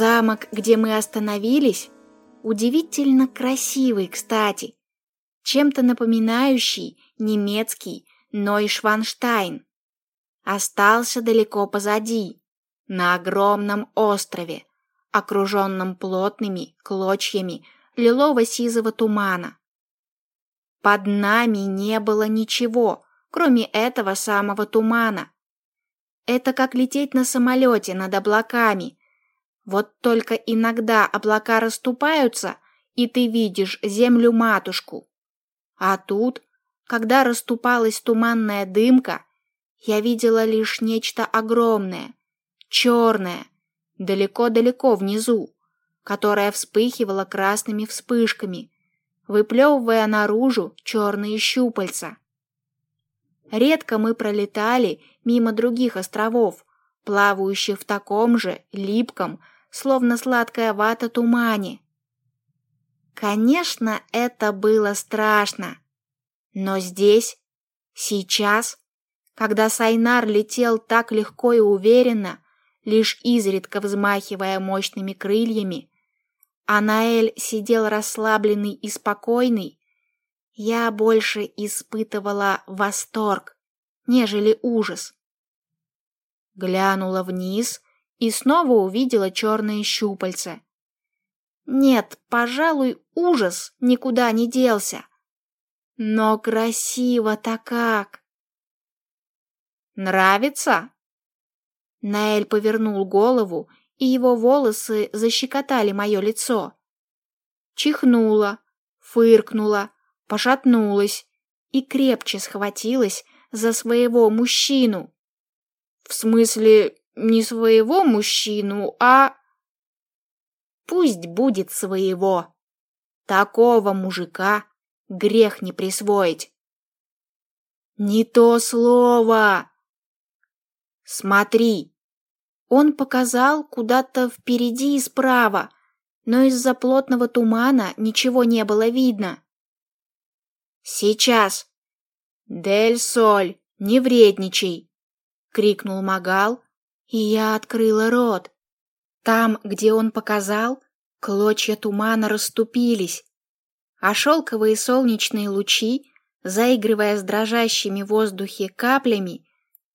Замок, где мы остановились, удивительно красивый, кстати, чем-то напоминающий немецкий Нойшванштайн. Остался далеко позади, на огромном острове, окруженном плотными клочьями лилово-сизого тумана. Под нами не было ничего, кроме этого самого тумана. Это как лететь на самолете над облаками. Вот только иногда облака расступаются, и ты видишь землю-матушку. А тут, когда расступалась туманная дымка, я видела лишь нечто огромное, черное, далеко-далеко внизу, которое вспыхивало красными вспышками, выплевывая наружу черные щупальца. Редко мы пролетали мимо других островов, плавающих в таком же липком, словно сладкая вата тумане. Конечно, это было страшно. Но здесь, сейчас, когда Сайнар летел так легко и уверенно, лишь изредка взмахивая мощными крыльями, а Наэль сидел расслабленный и спокойный, я больше испытывала восторг, нежели ужас. Глянула вниз и снова увидела черные щупальца. Нет, пожалуй, ужас никуда не делся. Но красиво-то как! Нравится? Наэль повернул голову, и его волосы защекотали мое лицо. Чихнула, фыркнула, пошатнулась и крепче схватилась за своего мужчину. В смысле, не своего мужчину, а... Пусть будет своего. Такого мужика грех не присвоить. Не то слово. Смотри. Он показал куда-то впереди и справа, но из-за плотного тумана ничего не было видно. Сейчас. Дель Соль, не вредничай, крикнул Магал, и я открыла рот. Там, где он показал, клочья тумана расступились, а шелковые солнечные лучи, заигрывая с дрожащими в воздухе каплями,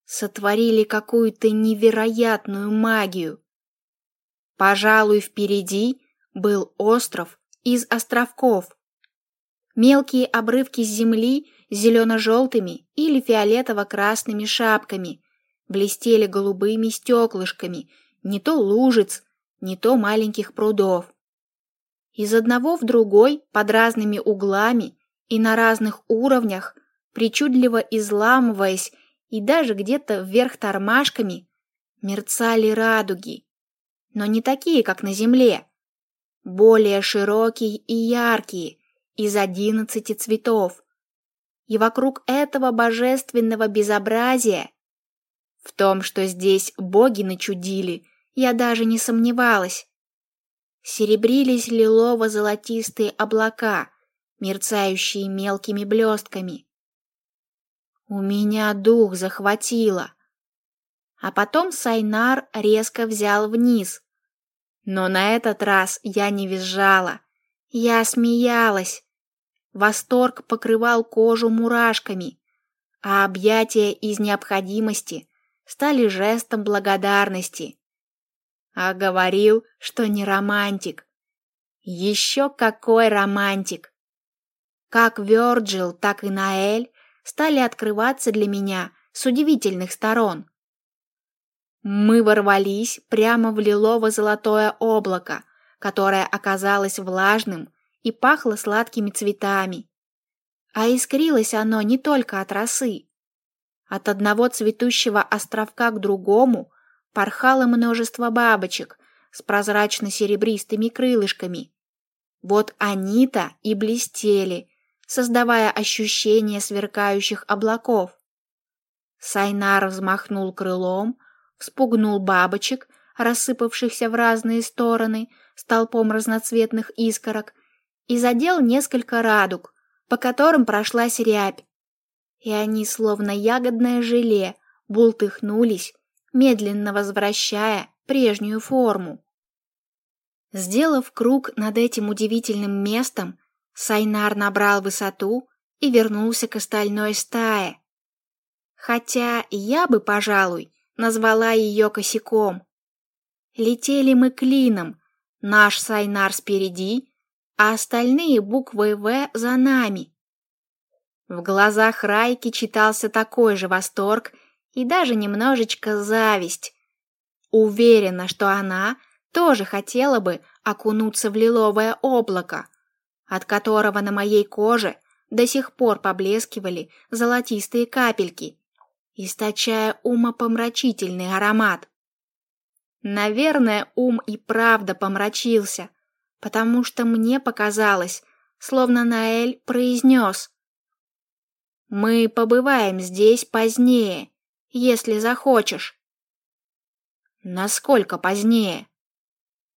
сотворили какую-то невероятную магию. Пожалуй, впереди был остров из островков. Мелкие обрывки земли зелено-желтыми или фиолетово-красными шапками блестели голубыми стеклышками не то лужиц, не то маленьких прудов. Из одного в другой, под разными углами и на разных уровнях, причудливо изламываясь и даже где-то вверх тормашками, мерцали радуги, но не такие, как на земле, более широкие и яркие, из одиннадцати цветов. И вокруг этого божественного безобразия, в том, что здесь боги начудили, я даже не сомневалась. Серебрились лилово-золотистые облака, мерцающие мелкими блестками. У меня дух захватило. А потом Сайнар резко взял вниз. Но на этот раз я не визжала. Я смеялась. Восторг покрывал кожу мурашками, а объятия из необходимости стали жестом благодарности. А говорил, что не романтик. Еще какой романтик! Как Вёрджил, так и Наэль стали открываться для меня с удивительных сторон. Мы ворвались прямо в лилово-золотое облако, которое оказалось влажным и пахло сладкими цветами. А искрилось оно не только от росы. От одного цветущего островка к другому порхало множество бабочек с прозрачно-серебристыми крылышками. Вот они-то и блестели, создавая ощущение сверкающих облаков. Сайнар взмахнул крылом, вспугнул бабочек, рассыпавшихся в разные стороны, столпом разноцветных искорок, и задел несколько радуг, по которым прошлась рябь. И они, словно ягодное желе, бултыхнулись, медленно возвращая прежнюю форму. Сделав круг над этим удивительным местом, Сайнар набрал высоту и вернулся к остальной стае. Хотя я бы, пожалуй, назвала ее косяком. Летели мы клином, наш Сайнар спереди, а остальные буквы «В» за нами. В глазах Райки читался такой же восторг и даже немножечко зависть. Уверена, что она тоже хотела бы окунуться в лиловое облако, от которого на моей коже до сих пор поблескивали золотистые капельки, источая умопомрачительный аромат. Наверное, ум и правда помрачился, потому что мне показалось, словно Наэль произнес «Мы побываем здесь позднее, если захочешь». Насколько позднее?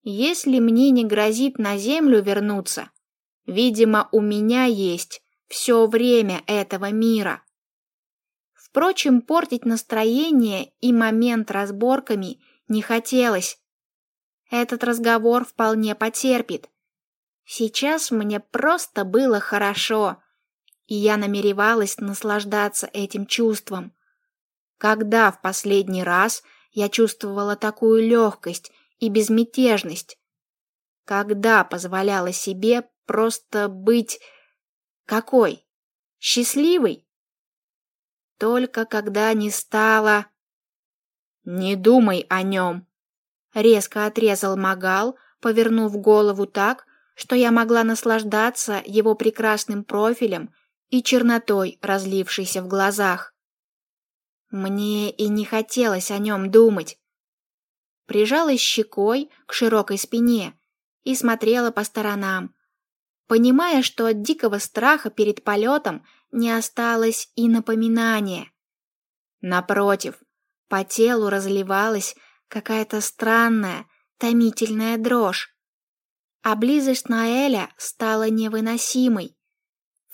Если мне не грозит на землю вернуться, видимо, у меня есть все время этого мира. Впрочем, портить настроение и момент разборками не хотелось. Этот разговор вполне потерпит. Сейчас мне просто было хорошо, и я намеревалась наслаждаться этим чувством. Когда в последний раз я чувствовала такую легкость и безмятежность? Когда позволяла себе просто быть... Какой? Счастливой? Только когда не стало... «Не думай о нем!» Резко отрезал Магал, повернув голову так, что я могла наслаждаться его прекрасным профилем и чернотой, разлившейся в глазах. Мне и не хотелось о нем думать. Прижалась щекой к широкой спине и смотрела по сторонам, понимая, что от дикого страха перед полетом не осталось и напоминания. Напротив, по телу разливалась какая-то странная, томительная дрожь. А близость Наэля стала невыносимой.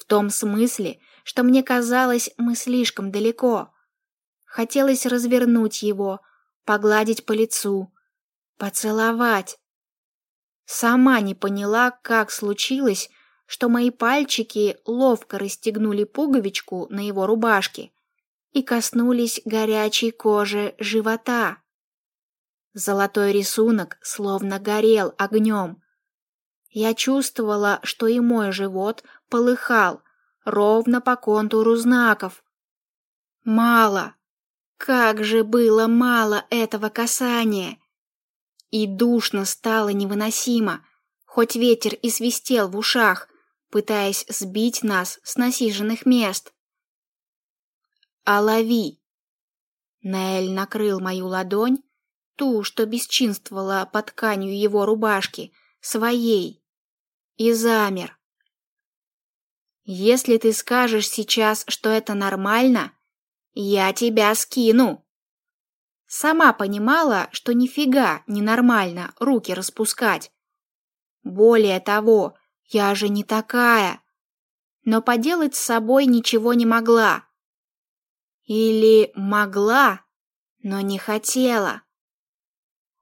В том смысле, что мне казалось, мы слишком далеко. Хотелось развернуть его, погладить по лицу, поцеловать. Сама не поняла, как случилось, что мои пальчики ловко расстегнули пуговичку на его рубашке и коснулись горячей кожи живота. Золотой рисунок словно горел огнем. Я чувствовала, что и мой живот полыхал ровно по контуру знаков. Мало. Как же было мало этого касания. И душно стало невыносимо, хоть ветер и свистел в ушах, пытаясь сбить нас с насиженных мест. «Олови!» Наэль накрыл мою ладонь, ту, что бесчинствовала под тканью его рубашки, своей, и замер. «Если ты скажешь сейчас, что это нормально, я тебя скину!» Сама понимала, что нифига не нормально руки распускать. Более того, я же не такая. Но поделать с собой ничего не могла. Или могла, но не хотела.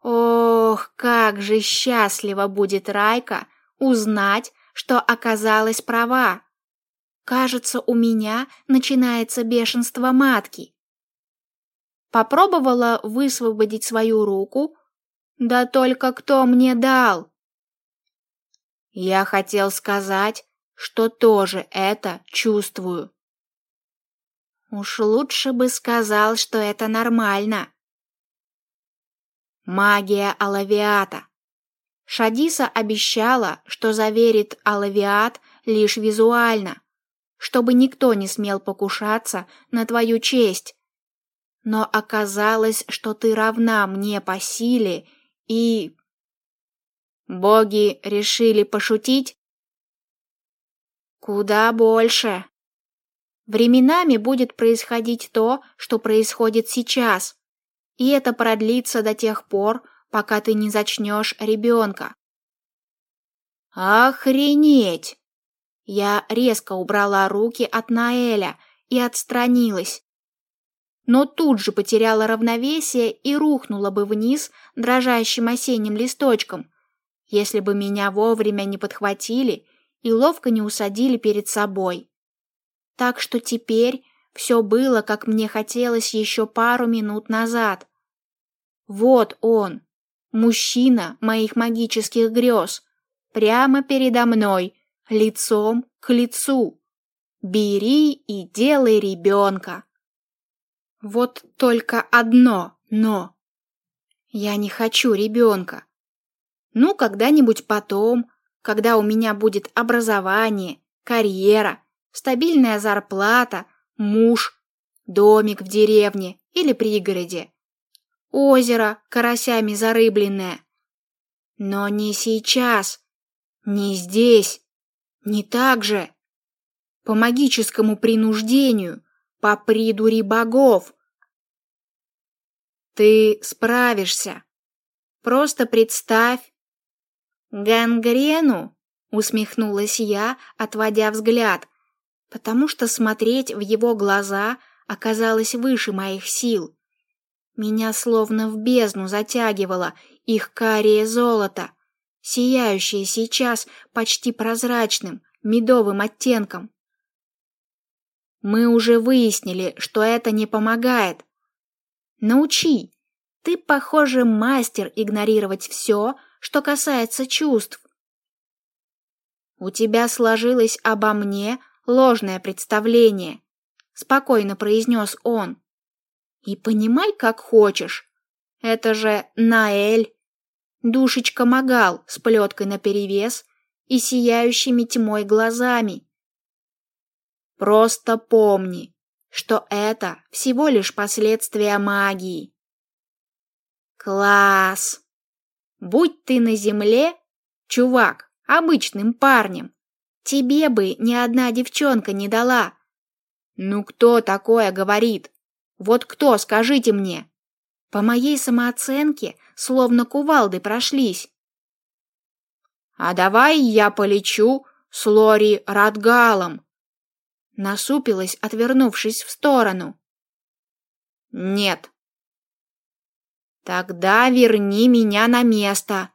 Ох, как же счастлива будет Райка узнать, что оказалась права. Кажется, у меня начинается бешенство матки. Попробовала высвободить свою руку, да только кто мне дал? Я хотел сказать, что тоже это чувствую. Уж лучше бы сказал, что это нормально. Магия Алавиата. Шадиса обещала, что заверит Алавиат лишь визуально, чтобы никто не смел покушаться на твою честь. Но оказалось, что ты равна мне по силе и... Боги решили пошутить? Куда больше. Временами будет происходить то, что происходит сейчас и это продлится до тех пор, пока ты не зачнешь ребенка. Охренеть! Я резко убрала руки от Наэля и отстранилась. Но тут же потеряла равновесие и рухнула бы вниз дрожащим осенним листочком, если бы меня вовремя не подхватили и ловко не усадили перед собой. Так что теперь все было, как мне хотелось еще пару минут назад. Вот он, мужчина моих магических грез, прямо передо мной, лицом к лицу. Бери и делай ребенка. Вот только одно «но». Я не хочу ребенка. Ну, когда-нибудь потом, когда у меня будет образование, карьера, стабильная зарплата, муж, домик в деревне или пригороде, озеро карасями зарыбленное. Но не сейчас, не здесь, не так же. По магическому принуждению, по придури богов. Ты справишься. Просто представь. Гангрену, усмехнулась я, отводя взгляд, потому что смотреть в его глаза оказалось выше моих сил. Меня словно в бездну затягивало их карие золото, сияющее сейчас почти прозрачным, медовым оттенком. Мы уже выяснили, что это не помогает. Научи. Ты, похоже, мастер игнорировать все, что касается чувств. У тебя сложилось обо мне ложное представление, спокойно произнес он. И понимай, как хочешь. Это же Наэль. Душечка Магал с плеткой наперевес и сияющими тьмой глазами. Просто помни, что это всего лишь последствия магии. Класс! Будь ты на земле, чувак, обычным парнем, тебе бы ни одна девчонка не дала. Ну кто такое говорит? Вот кто, скажите мне? По моей самооценке словно кувалды прошлись. А давай я полечу с Лори Радгалом. Насупилась, отвернувшись в сторону. Нет. Тогда верни меня на место.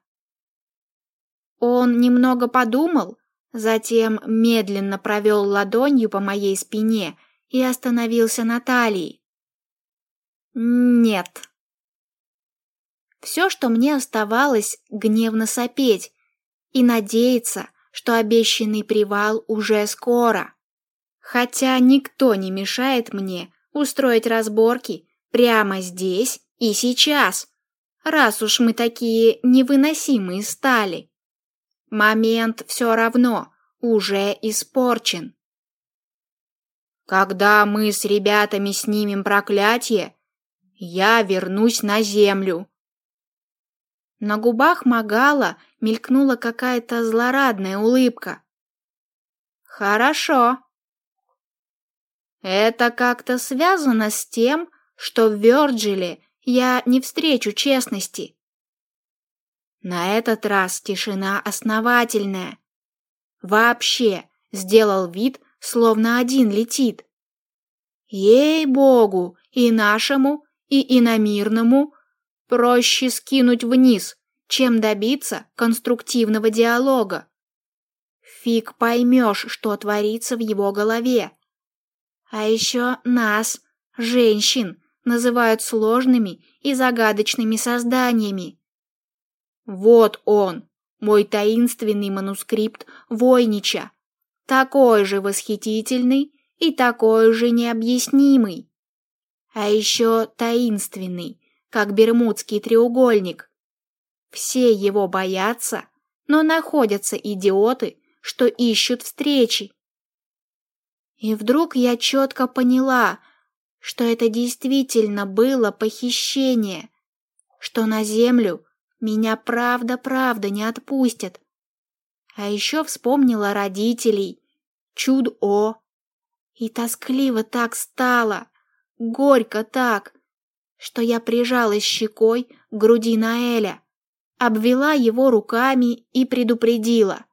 Он немного подумал, затем медленно провел ладонью по моей спине и остановился на талии. Нет. Все, что мне оставалось, гневно сопеть и надеяться, что обещанный привал уже скоро. Хотя никто не мешает мне устроить разборки прямо здесь и сейчас, раз уж мы такие невыносимые стали. Момент все равно уже испорчен. Когда мы с ребятами снимем проклятие, я вернусь на землю. На губах Магала мелькнула какая-то злорадная улыбка. Хорошо. Это как-то связано с тем, что в Вёрджиле я не встречу честности. На этот раз тишина основательная. Вообще сделал вид, словно один летит. Ей-богу, и нашему, и иномирному проще скинуть вниз, чем добиться конструктивного диалога. Фиг поймешь, что творится в его голове. А еще нас, женщин, называют сложными и загадочными созданиями. Вот он, мой таинственный манускрипт Войнича, такой же восхитительный и такой же необъяснимый а еще таинственный, как Бермудский треугольник. Все его боятся, но находятся идиоты, что ищут встречи. И вдруг я четко поняла, что это действительно было похищение, что на землю меня правда-правда не отпустят. А еще вспомнила родителей, чудо, и тоскливо так стало, горько так, что я прижалась щекой к груди Наэля, обвела его руками и предупредила.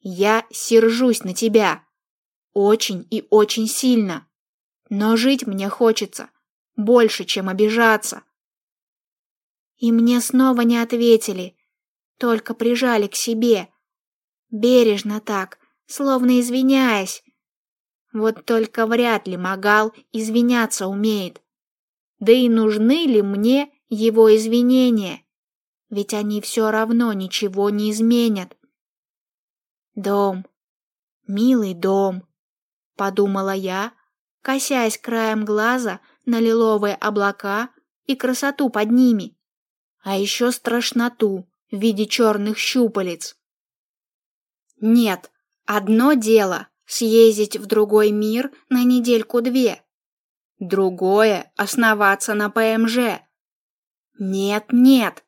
«Я сержусь на тебя. Очень и очень сильно. Но жить мне хочется больше, чем обижаться». И мне снова не ответили, только прижали к себе. Бережно так, словно извиняясь. Вот только вряд ли Магал извиняться умеет. Да и нужны ли мне его извинения? Ведь они все равно ничего не изменят. Дом, милый дом, подумала я, косясь краем глаза на лиловые облака и красоту под ними, а еще страшноту в виде черных щупалец. Нет, одно дело съездить в другой мир на недельку-две, другое — основаться на ПМЖ. Нет, нет.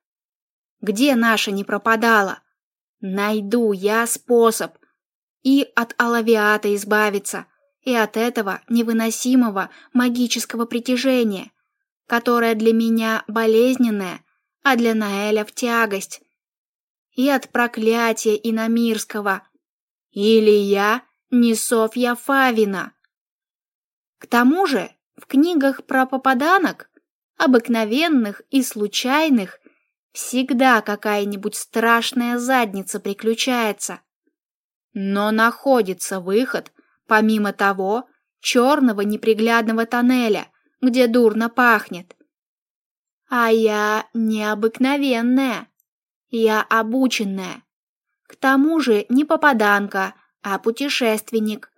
Где наша не пропадала? Найду я способ и от алавиата избавиться, и от этого невыносимого магического притяжения, которое для меня болезненное, а для Наэля в тягость, и от проклятия иномирского. Или я не Софья Фавина. К тому же, в книгах про попаданок, обыкновенных и случайных, всегда какая-нибудь страшная задница приключается. Но находится выход, помимо того, черного неприглядного тоннеля, где дурно пахнет. А я необыкновенная, я обученная. К тому же не попаданка, а путешественник.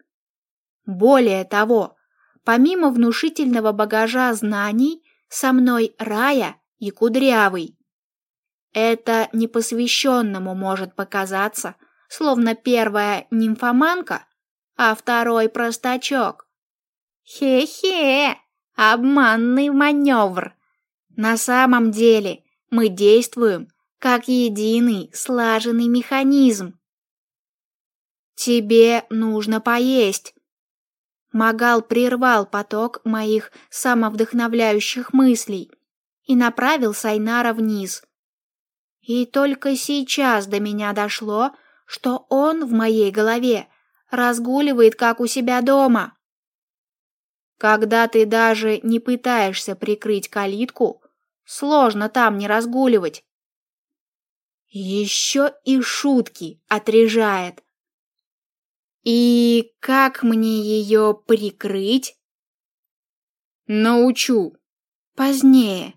Более того, помимо внушительного багажа знаний, со мной Рая и Кудрявый. Это непосвященному может показаться, словно первая нимфоманка, а второй простачок. Хе-хе, обманный маневр. На самом деле мы действуем как единый слаженный механизм. Тебе нужно поесть. Магал прервал поток моих самовдохновляющих мыслей и направил Сайнара вниз. И только сейчас до меня дошло, что он в моей голове разгуливает как у себя дома. Когда ты даже не пытаешься прикрыть калитку, сложно там не разгуливать. Еще и шутки отрежает. И как мне ее прикрыть? Научу. Позднее.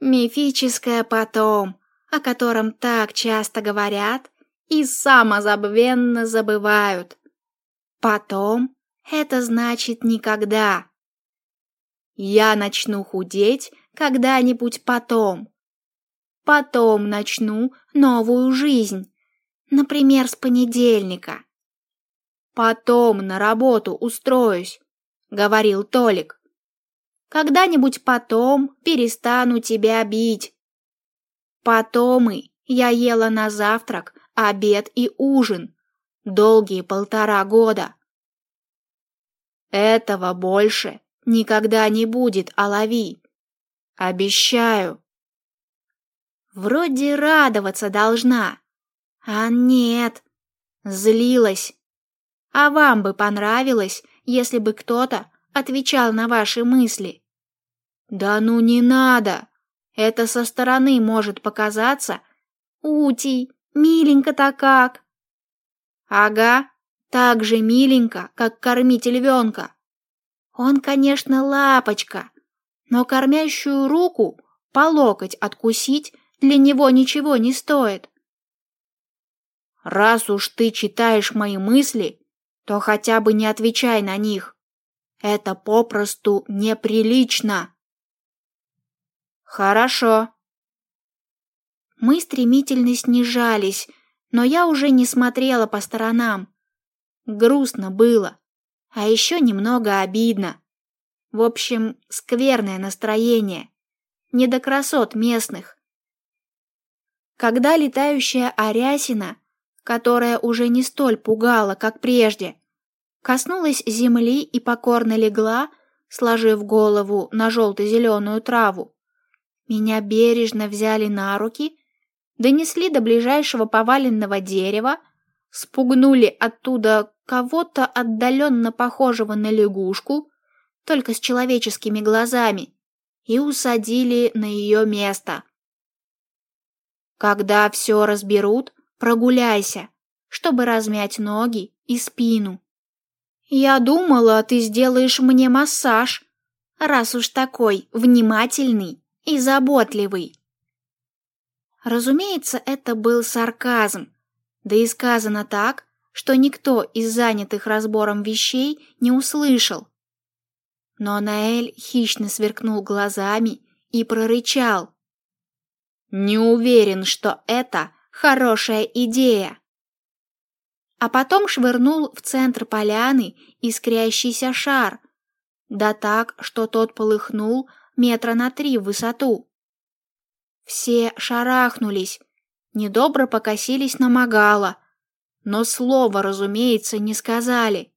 Мифическое потом, о котором так часто говорят и самозабвенно забывают. Потом — это значит никогда. Я начну худеть когда-нибудь потом. Потом начну новую жизнь, например, с понедельника. Потом на работу устроюсь, говорил Толик. Когда-нибудь потом перестану тебя бить. Потом и я ела на завтрак, обед и ужин. Долгие полтора года. Этого больше никогда не будет, Алави. Обещаю. Вроде радоваться должна, а нет, злилась. А вам бы понравилось, если бы кто-то отвечал на ваши мысли? Да ну не надо. Это со стороны может показаться. Утий, миленько-то как. Ага, так же миленько, как кормить львенка. Он, конечно, лапочка, но кормящую руку по локоть откусить для него ничего не стоит. Раз уж ты читаешь мои мысли, то хотя бы не отвечай на них. Это попросту неприлично. Хорошо. Мы стремительно снижались, но я уже не смотрела по сторонам. Грустно было, а еще немного обидно. В общем, скверное настроение. Не до красот местных. Когда летающая Арясина, которая уже не столь пугала, как прежде, коснулась земли и покорно легла, сложив голову на желто-зеленую траву, меня бережно взяли на руки, донесли до ближайшего поваленного дерева, спугнули оттуда кого-то отдаленно похожего на лягушку, только с человеческими глазами, и усадили на ее место. Когда все разберут, прогуляйся, чтобы размять ноги и спину. Я думала, ты сделаешь мне массаж, раз уж такой внимательный и заботливый. Разумеется, это был сарказм, да и сказано так, что никто из занятых разбором вещей не услышал. Но Наэль хищно сверкнул глазами и прорычал. «Не уверен, что это хорошая идея!» А потом швырнул в центр поляны искрящийся шар, да так, что тот полыхнул метра на три в высоту. Все шарахнулись, недобро покосились на Магала, но слова, разумеется, не сказали.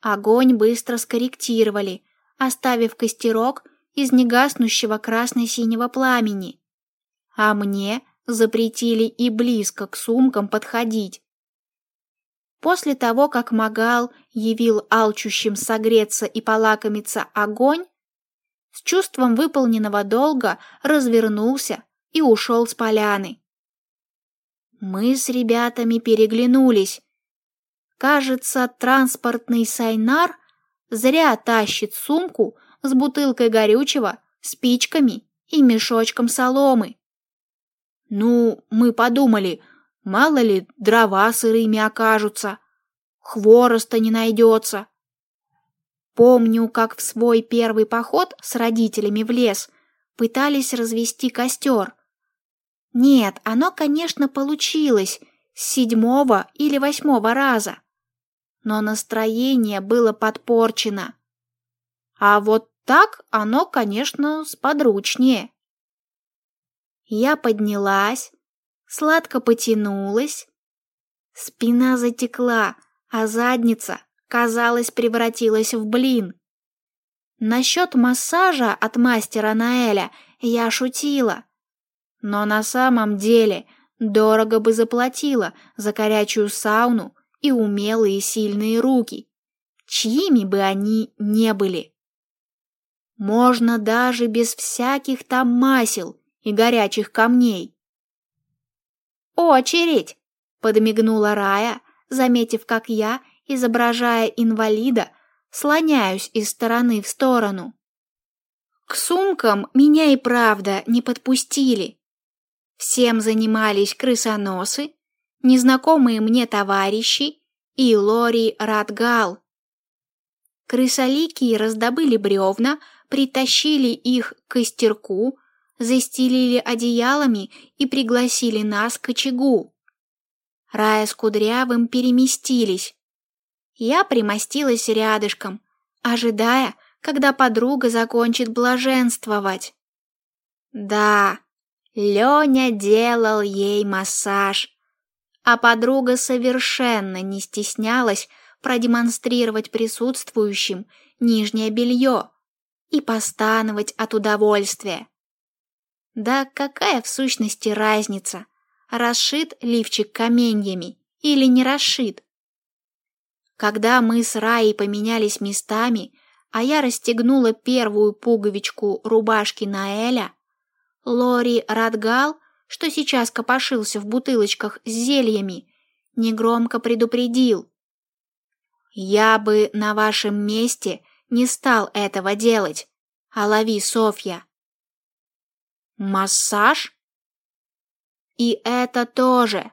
Огонь быстро скорректировали, оставив костерок из негаснущего красно-синего пламени. А мне запретили и близко к сумкам подходить. После того, как Магал явил алчущим согреться и полакомиться огонь, с чувством выполненного долга развернулся и ушел с поляны. Мы с ребятами переглянулись. Кажется, транспортный сайнар зря тащит сумку с бутылкой горючего, спичками и мешочком соломы. Ну, мы подумали, мало ли дрова сырыми окажутся, хвороста не найдется. Помню, как в свой первый поход с родителями в лес пытались развести костер. Нет, оно, конечно, получилось с седьмого или восьмого раза. Но настроение было подпорчено. А вот так оно, конечно, сподручнее. Я поднялась, сладко потянулась. Спина затекла, а задница, казалось, превратилась в блин. Насчет массажа от мастера Наэля я шутила. Но на самом деле дорого бы заплатила за горячую сауну и умелые сильные руки, чьими бы они не были. Можно даже без всяких там масел и горячих камней. «Очередь!» — подмигнула Рая, заметив, как я, изображая инвалида, слоняюсь из стороны в сторону. К сумкам меня и правда не подпустили, Всем занимались крысоносы, незнакомые мне товарищи и Лори Радгал. Крысолики раздобыли бревна, притащили их к костерку, застелили одеялами и пригласили нас к очагу. Рая с Кудрявым переместились. Я примостилась рядышком, ожидая, когда подруга закончит блаженствовать. Да, Леня делал ей массаж, а подруга совершенно не стеснялась продемонстрировать присутствующим нижнее белье и постановать от удовольствия. Да какая в сущности разница, расшит лифчик каменьями или не расшит? Когда мы с Раей поменялись местами, а я расстегнула первую пуговичку рубашки Наэля, Лори Радгал, что сейчас копошился в бутылочках с зельями, негромко предупредил. «Я бы на вашем месте не стал этого делать, а лови Софья». «Массаж?» «И это тоже».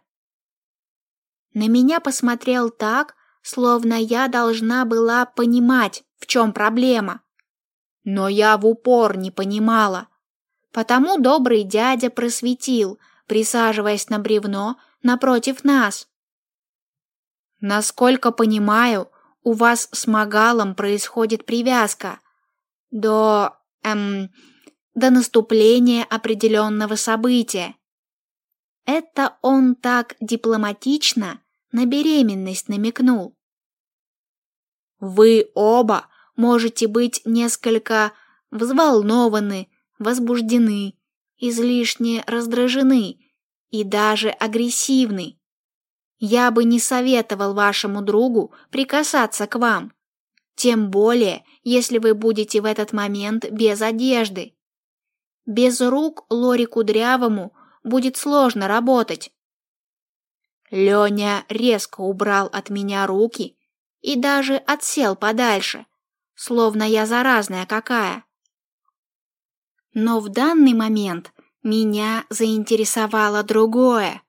На меня посмотрел так, словно я должна была понимать, в чем проблема. Но я в упор не понимала. Потому добрый дядя просветил, присаживаясь на бревно напротив нас. Насколько понимаю, у вас с Магалом происходит привязка до эм до наступления определенного события. Это он так дипломатично на беременность намекнул. Вы оба можете быть несколько взволнованы возбуждены, излишне раздражены и даже агрессивны. Я бы не советовал вашему другу прикасаться к вам, тем более, если вы будете в этот момент без одежды. Без рук Лори Кудрявому будет сложно работать. Леня резко убрал от меня руки и даже отсел подальше, словно я заразная какая. Но в данный момент меня заинтересовало другое.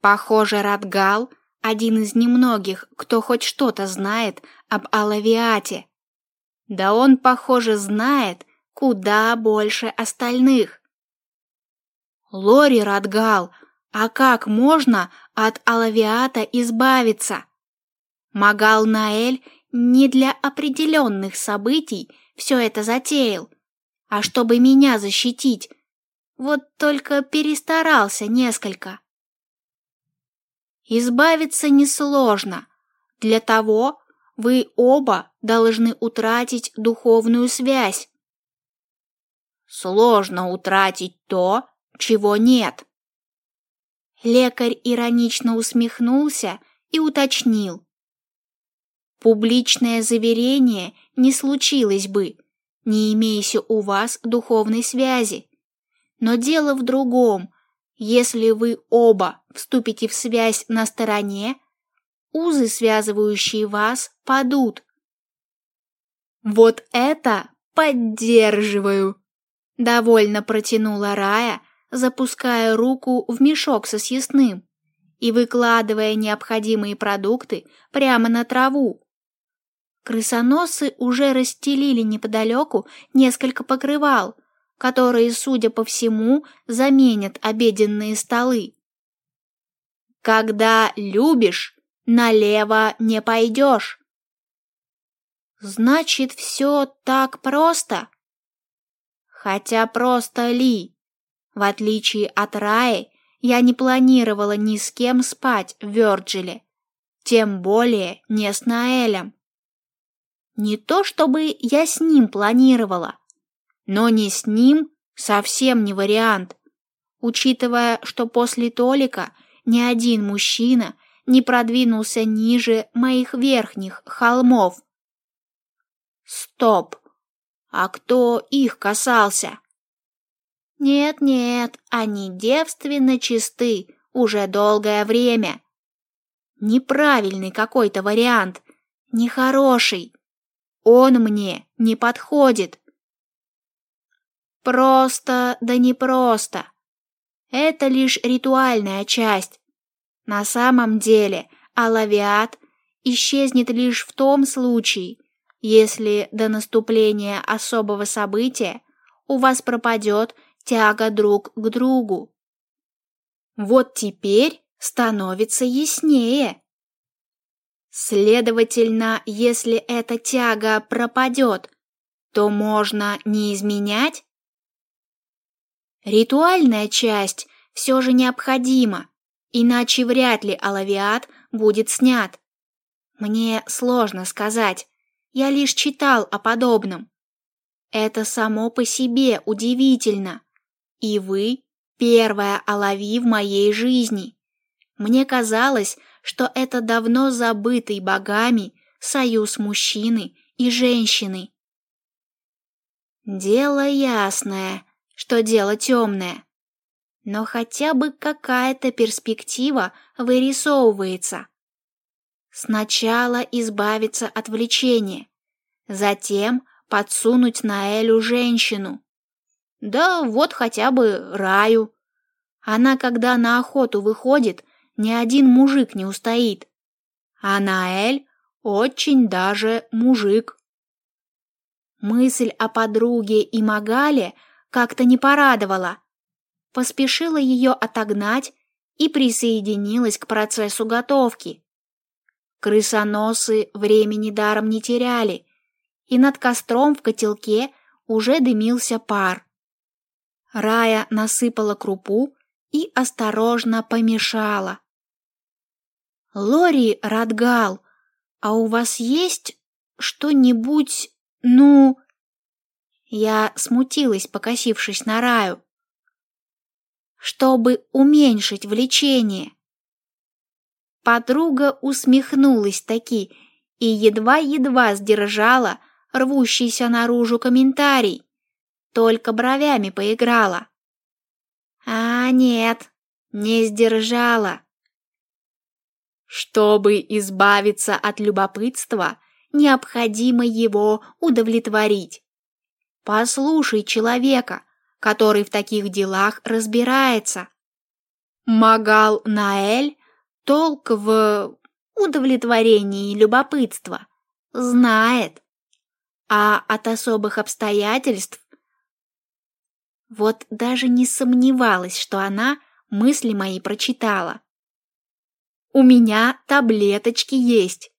Похоже, Радгал — один из немногих, кто хоть что-то знает об Алавиате. Да он, похоже, знает куда больше остальных. Лори Радгал, а как можно от Алавиата избавиться? Магал Наэль не для определенных событий все это затеял, а чтобы меня защитить. Вот только перестарался несколько. Избавиться несложно. Для того вы оба должны утратить духовную связь. Сложно утратить то, чего нет. Лекарь иронично усмехнулся и уточнил. Публичное заверение не случилось бы, не имейся у вас духовной связи. Но дело в другом. Если вы оба вступите в связь на стороне, узы, связывающие вас, падут. Вот это поддерживаю, довольно протянула Рая, запуская руку в мешок со съестным и выкладывая необходимые продукты прямо на траву. Крысоносы уже расстелили неподалеку несколько покрывал, которые, судя по всему, заменят обеденные столы. Когда любишь, налево не пойдешь. Значит, все так просто? Хотя просто ли? В отличие от Раи, я не планировала ни с кем спать в Вёрджиле, тем более не с Наэлем. Не то чтобы я с ним планировала, но не с ним совсем не вариант, учитывая, что после Толика ни один мужчина не продвинулся ниже моих верхних холмов. Стоп! А кто их касался? Нет-нет, они девственно чисты уже долгое время. Неправильный какой-то вариант, нехороший. Он мне не подходит. Просто, да не просто. Это лишь ритуальная часть. На самом деле, алавиат исчезнет лишь в том случае, если до наступления особого события у вас пропадет тяга друг к другу. Вот теперь становится яснее. Следовательно, если эта тяга пропадет, то можно не изменять? Ритуальная часть все же необходима, иначе вряд ли алавиат будет снят. Мне сложно сказать, я лишь читал о подобном. Это само по себе удивительно. И вы первая алави в моей жизни. Мне казалось, что это давно забытый богами союз мужчины и женщины. Дело ясное, что дело темное. Но хотя бы какая-то перспектива вырисовывается. Сначала избавиться от влечения, затем подсунуть на Элю женщину. Да вот хотя бы Раю. Она, когда на охоту выходит, ни один мужик не устоит. А Наэль очень даже мужик. Мысль о подруге и Магале как-то не порадовала. Поспешила ее отогнать и присоединилась к процессу готовки. Крысоносы времени даром не теряли, и над костром в котелке уже дымился пар. Рая насыпала крупу и осторожно помешала. Лори Радгал, а у вас есть что-нибудь, ну...» Я смутилась, покосившись на Раю. «Чтобы уменьшить влечение». Подруга усмехнулась таки и едва-едва сдержала рвущийся наружу комментарий, только бровями поиграла. А нет, не сдержала. Чтобы избавиться от любопытства, необходимо его удовлетворить. Послушай человека, который в таких делах разбирается. Магал Наэль толк в удовлетворении любопытства знает, а от особых обстоятельств вот даже не сомневалась, что она мысли мои прочитала. У меня таблеточки есть,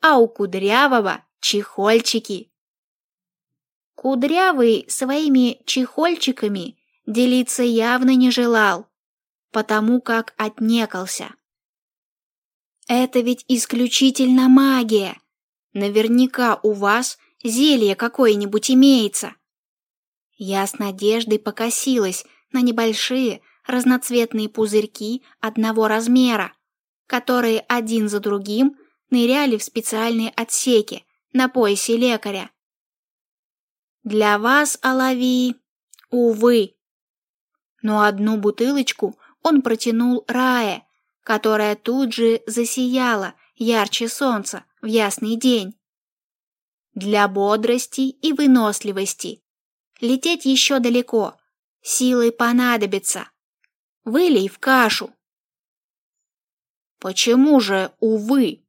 а у Кудрявого чехольчики. Кудрявый своими чехольчиками делиться явно не желал, потому как отнекался. Это ведь исключительно магия. Наверняка у вас зелье какое-нибудь имеется. Я с надеждой покосилась на небольшие разноцветные пузырьки одного размера, которые один за другим ныряли в специальные отсеки на поясе лекаря. Для вас, Алави, увы. Но одну бутылочку он протянул Рае, которая тут же засияла ярче солнца в ясный день. Для бодрости и выносливости. Лететь еще далеко, силы понадобится. Вылей в кашу. Почему же, увы?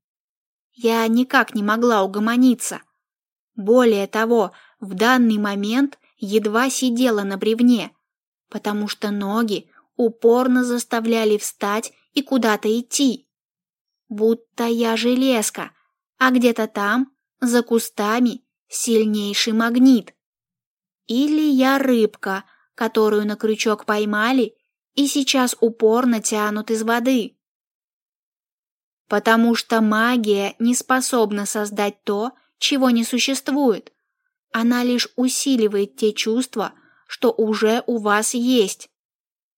Я никак не могла угомониться. Более того, в данный момент едва сидела на бревне, потому что ноги упорно заставляли встать и куда-то идти. Будто я железка, а где-то там, за кустами, сильнейший магнит. Или я рыбка, которую на крючок поймали и сейчас упорно тянут из воды. Потому что магия не способна создать то, чего не существует. Она лишь усиливает те чувства, что уже у вас есть.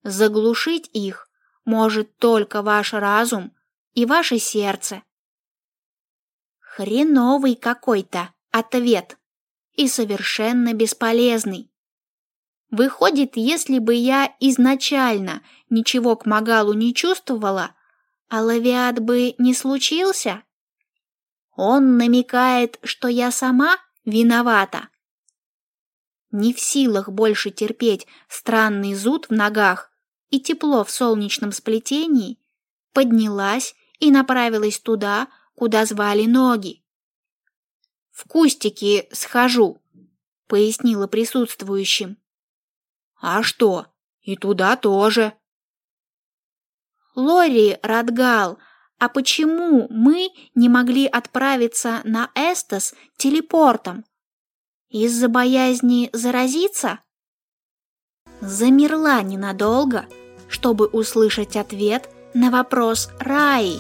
Заглушить их может только ваш разум и ваше сердце. Хреновый какой-то ответ и совершенно бесполезный. Выходит, если бы я изначально ничего к Магалу не чувствовала, а лавиат бы не случился? Он намекает, что я сама виновата. Не в силах больше терпеть странный зуд в ногах и тепло в солнечном сплетении, поднялась и направилась туда, куда звали ноги. «В кустики схожу», — пояснила присутствующим. «А что? И туда тоже». «Лори Радгал, а почему мы не могли отправиться на Эстас телепортом? Из-за боязни заразиться?» Замерла ненадолго, чтобы услышать ответ на вопрос Раи.